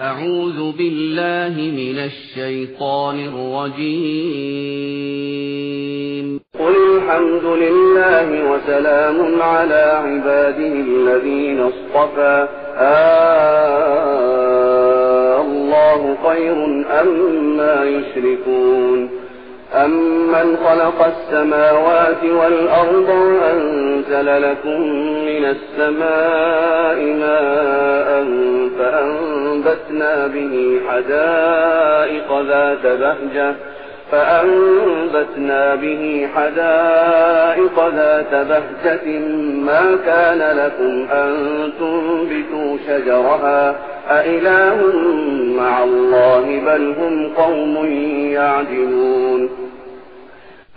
أعوذ بالله من الشيطان الرجيم. قل الحمد لله وسلام على عباده الذين اصطفى. آه الله خير أما يشركون؟ أمن خلق السماوات والأرض وأنزل لكم من السماء ماء فأنبتنا به حدائق ذات بهجة فأنبتنا به حدائق ذات بهجة ما كان لكم أن تنبتوا شجرها أإله مع الله بل هم قوم يعدلون.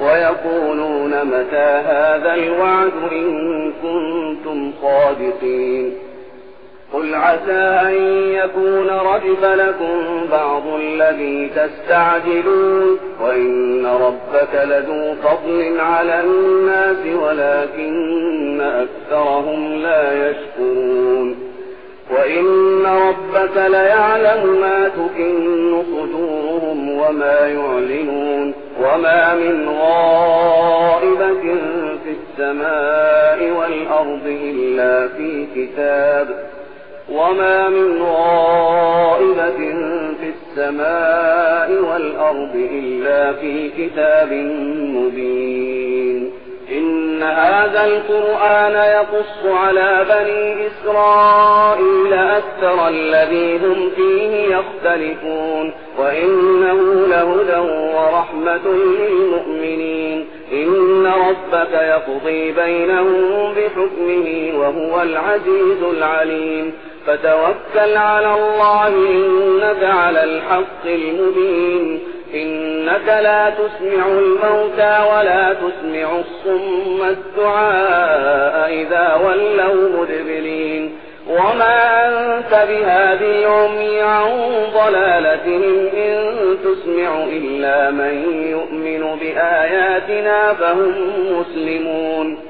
ويقولون متى هذا الوعد إن كنتم صادقين قل عسى أن يكون رجب لكم بعض الذي تستعجلون وإن ربك لذو فضل على الناس ولكن أكثرهم لا يشكرون وإن ربك ليعلم ما تكن والأرض إلا في كتاب مبين. إن هذا القرآن يقص على بني إسرائيل أكثر الذي هم فيه يختلفون. وإنه لهدى ورحمة للمؤمنين. إن ربك يقضي بينهم بحكمه وهو العزيز العليم. فتوكل على الله إنك على الحق المبين. إنك لا تسمع الموتى ولا تسمع الصم الدعاء إذا ولوا مدبرين. وما أنت بهذه عمي عن ضلالتهم إن تسمع إلا من يؤمن بآياتنا فهم مسلمون.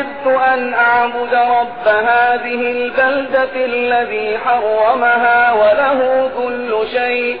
أمرت أن أعبد رب هذه البلدة الذي حرمها وله كل شيء.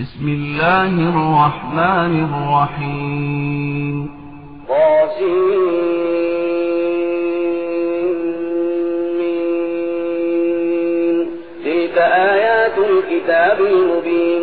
بسم الله الرحمن الرحيم. طاسمين تلك آيات الكتاب المبين.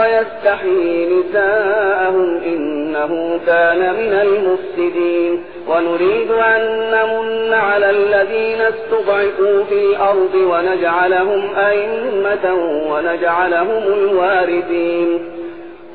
ويستحيي نساءهم إنه كان من المفسدين. ونريد أن نمن على الذين استضعفوا في الأرض ونجعلهم أئمة ونجعلهم الوارثين.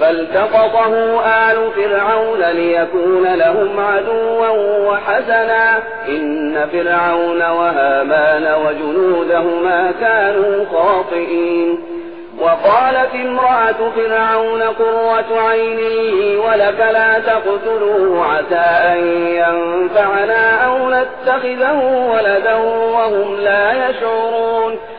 فالتقطه آل فرعون ليكون لهم عدوا وحسنا. إن فرعون وهامان وجنودهما كانوا خاطئين. وقالت امرأة فرعون قرة عين ولك لا تقتلوه عسى أن ينفعنا أو نتخذه ولدا وهم لا يشعرون.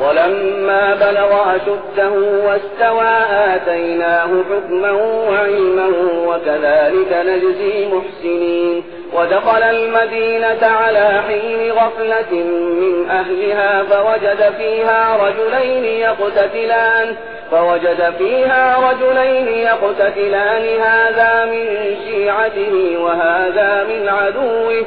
ولما بلغ أشده واستوى آتيناه حكما وعلما وكذلك نجزي المحسنين ودخل المدينة على حين غفلة من أهلها فوجد فيها رجلين يقتتلان فوجد فيها رجلين يقتتلان هذا من شيعته وهذا من عدوه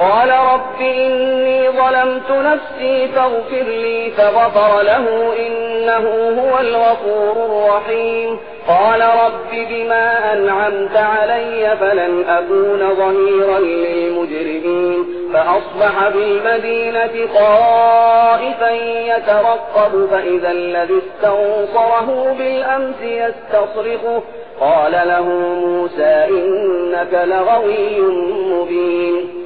قال رب إني ظلمت نفسي فاغفر لي فغفر له إنه هو الغفور الرحيم. قال رب بما أنعمت علي فلن أكون ظهيرا للمجرمين. فأصبح بالمدينة خائفا يترقب فإذا الذي استنصره بالأمس يستصرخه. قال له موسى إنك لغوي مبين.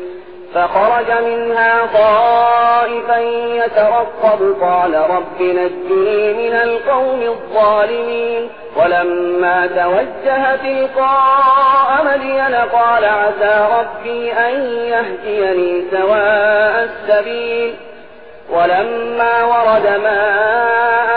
فخرج منها طائفا يترقب. قال رب نجني من القوم الظالمين. ولما توجه تلقاء مدين قال عسى ربي أن يهديني سواء السبيل. ولما ورد ماء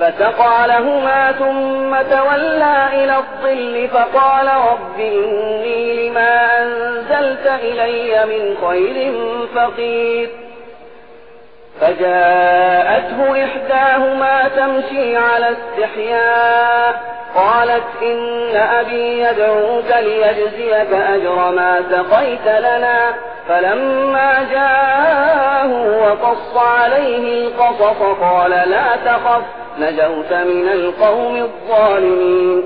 فسقى لهما ثم تولى إلى الظل فقال رب إني لما أنزلت إلي من خير فقير. فجاءته إحداهما تمشي على استحياء قالت إن أبي يدعوك ليجزيك أجر ما سقيت لنا. فلما جاءه وقص عليه القصص قال لا تخف نجوت من القوم الظالمين.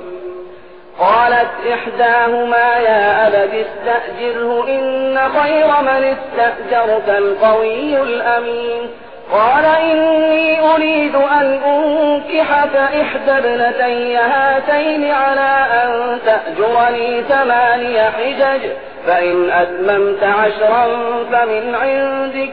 قالت إحداهما يا أبت استأجره إن خير من استأجرت القوي الأمين. قال إني أريد أن أنكحك إحدى ابنتي هاتين على أن تأجرني ثماني حجج فإن أتممت عشرا فمن عندك.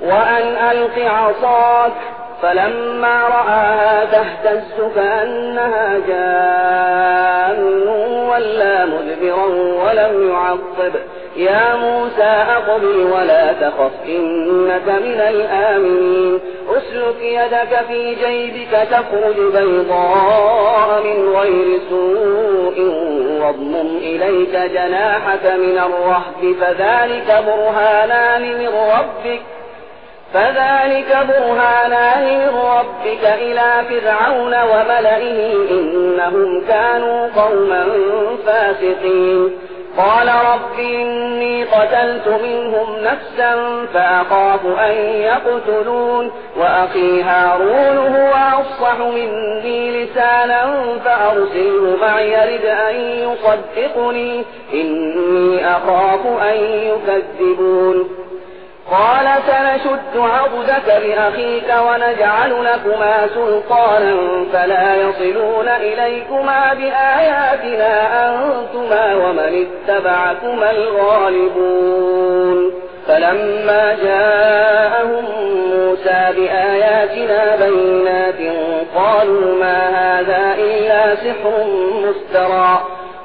وأن ألق عصاك فلما رآها تهتز كأنها جان ولا مدبرا ولم يعقب. يا موسى أقبل ولا تخف إنك من الآمنين. أسلك يدك في جيبك تخرج بيضاء من غير سوء واضمم إليك جناحك من الرهب فذلك برهانان من ربك. فذلك برهانان من ربك إلى فرعون وملئه إنهم كانوا قوما فاسقين. قال رب إني قتلت منهم نفسا فأخاف أن يقتلون وأخي هارون هو أفصح مني لسانا فأرسله معي يرد أن يصدقني إني أخاف أن يكذبون. قال سنشد عضدك بأخيك ونجعل لكما سلطانا فلا يصلون إليكما بآياتنا أنتما ومن اتبعكما الغالبون. فلما جاءهم موسى بآياتنا بينات قالوا ما هذا إلا سحر مفترى.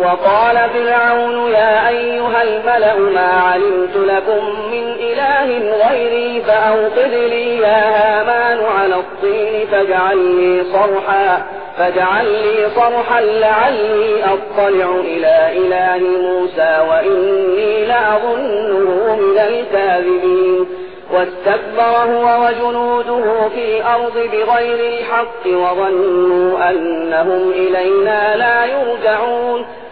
وقال فرعون يا أيها الملأ ما علمت لكم من إله غيري فأوقد لي يا هامان على الطين فاجعل لي صرحا فاجعل لي صرحا لعلي أطلع إلى إله موسى وإني لأظنه من الكاذبين. واستكبر هو وجنوده في الأرض بغير الحق وظنوا أنهم إلينا لا يرجعون.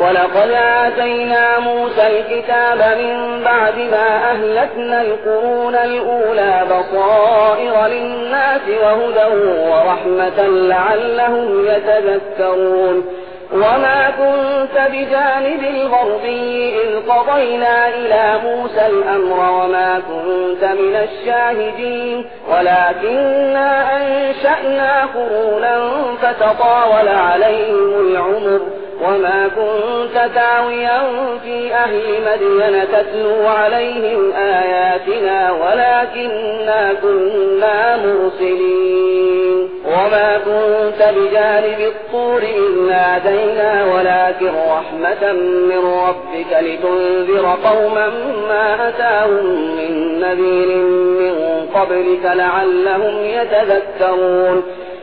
ولقد آتينا موسى الكتاب من بعد ما أهلكنا القرون الأولى بصائر للناس وهدى ورحمة لعلهم يتذكرون. وما كنت بجانب الغربي إذ قضينا إلى موسى الأمر وما كنت من الشاهدين. ولكننا أنشأنا قرونا فتطاول عليهم العمر. وما كنت تاويا في أهل مدين تتلو عليهم آياتنا ولكننا كنا مرسلين وما كنت بجانب الطور إذ نادينا ولكن رحمة من ربك لتنذر قوما ما أتاهم من نذير من قبلك لعلهم يتذكرون